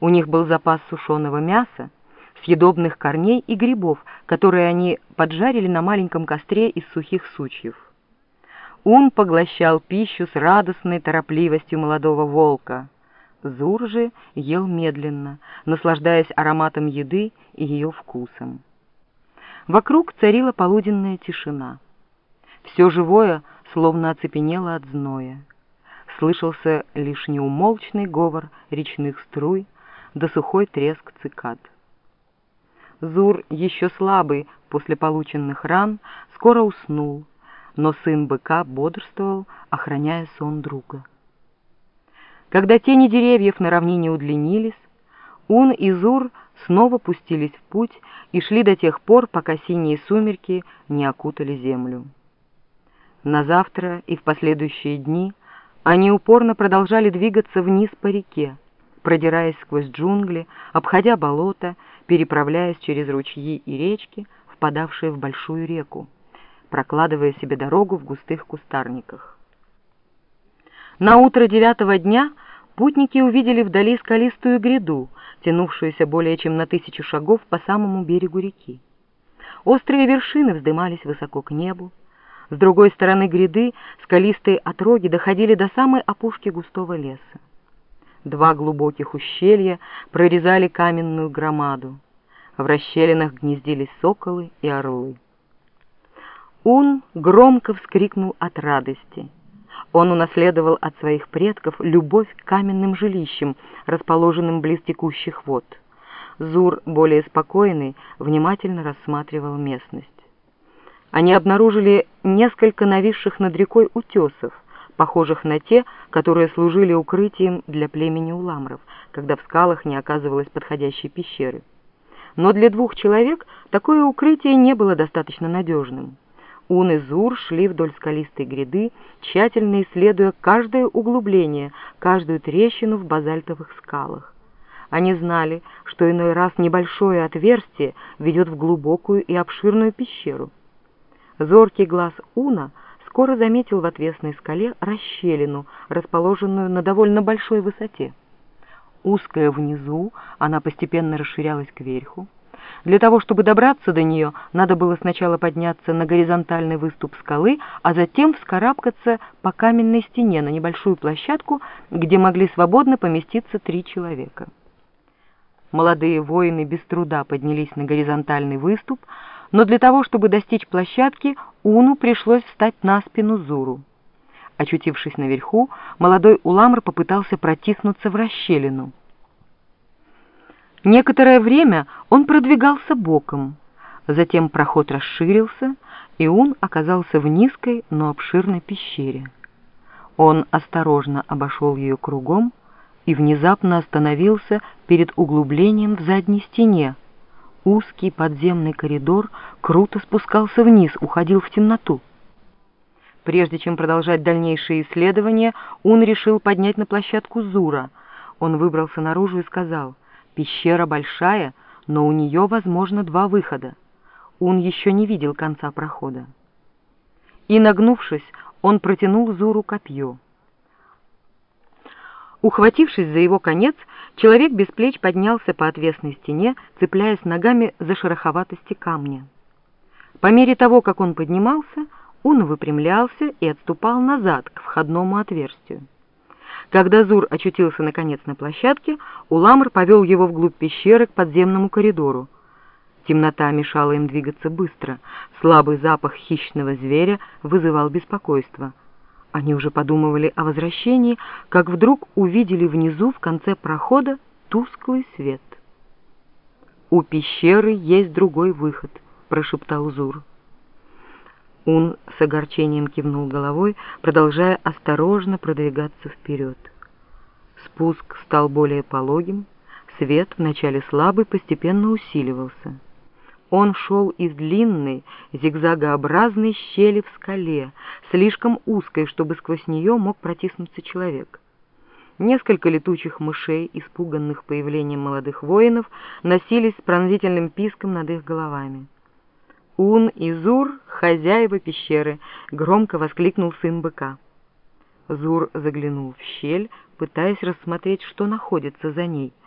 У них был запас сушеного мяса, съедобных корней и грибов, которые они поджарили на маленьком костре из сухих сучьев. Ун поглощал пищу с радостной торопливостью молодого волка. Зур же ел медленно, наслаждаясь ароматом еды и ее вкусом. Вокруг царила полуденная тишина. Все живое словно оцепенело от зноя. Слышался лишь неумолчный говор речных струй да сухой треск цикад. Зур, еще слабый после полученных ран, скоро уснул, но сын быка бодрствовал, охраняя сон друга. Когда тени деревьев на равнине удлинились, Ун и Зур снова пустились в путь и шли до тех пор, пока синие сумерки не окутали землю. На завтра и в последующие дни они упорно продолжали двигаться вниз по реке, продираясь сквозь джунгли, обходя болота, переправляясь через ручьи и речки, впадавшие в большую реку, прокладывая себе дорогу в густых кустарниках. На утро девятого дня путники увидели вдали скалистую гряду, тянувшуюся более чем на тысячу шагов по самому берегу реки. Острые вершины вздымались высоко к небу. С другой стороны гряды скалистые отроги доходили до самой опушки густого леса. Два глубоких ущелья прорезали каменную громаду. В расщелинах гнездились соколы и орлы. Ун громко вскрикнул от радости. Он унаследовал от своих предков любовь к каменным жилищам, расположенным близ текущих вод. Зур, более спокойный, внимательно рассматривал местность. Они обнаружили несколько нависших над рекой утесов, похожих на те, которые служили укрытием для племени уламров, когда в скалах не оказывалось подходящей пещеры. Но для двух человек такое укрытие не было достаточно надежным. Ун и Зур шли вдоль скалистой гряды, тщательно исследуя каждое углубление, каждую трещину в базальтовых скалах. Они знали, что иной раз небольшое отверстие ведет в глубокую и обширную пещеру. Зоркий глаз Уна скоро заметил в отвесной скале расщелину, расположенную на довольно большой высоте. Узкая внизу, она постепенно расширялась кверху. Для того, чтобы добраться до нее, надо было сначала подняться на горизонтальный выступ скалы, а затем вскарабкаться по каменной стене на небольшую площадку, где могли свободно поместиться три человека. Молодые воины без труда поднялись на горизонтальный выступ, но для того, чтобы достичь площадки, Уну пришлось встать на спину Зуру. Очутившись наверху, молодой Уламр попытался протиснуться в расщелину. Некоторое время он продвигался боком, затем проход расширился, и он оказался в низкой, но обширной пещере. Он осторожно обошел ее кругом и внезапно остановился перед углублением в задней стене. Узкий подземный коридор круто спускался вниз, уходил в темноту. Прежде чем продолжать дальнейшие исследования, он решил поднять на площадку Зура. Он выбрался наружу и сказал — Пещера большая, но у нее, возможно, два выхода. Он еще не видел конца прохода. И, нагнувшись, он протянул Зуру копье. Ухватившись за его конец, человек без плеч поднялся по отвесной стене, цепляясь ногами за шероховатости камня. По мере того, как он поднимался, он выпрямлялся и отступал назад к входному отверстию. Когда Зур очутился наконец на площадке, Уламр повел его вглубь пещеры к подземному коридору. Темнота мешала им двигаться быстро, слабый запах хищного зверя вызывал беспокойство. Они уже подумывали о возвращении, как вдруг увидели внизу в конце прохода тусклый свет. «У пещеры есть другой выход», — прошептал Зур. Он с огорчением кивнул головой, продолжая осторожно продвигаться вперед. Спуск стал более пологим, свет, вначале слабый, постепенно усиливался. Он шел из длинной, зигзагообразной щели в скале, слишком узкой, чтобы сквозь нее мог протиснуться человек. Несколько летучих мышей, испуганных появлением молодых воинов, носились с пронзительным писком над их головами. «Ун и Зур — хозяева пещеры!» — громко воскликнул сын быка. Зур заглянул в щель, пытаясь рассмотреть, что находится за ней —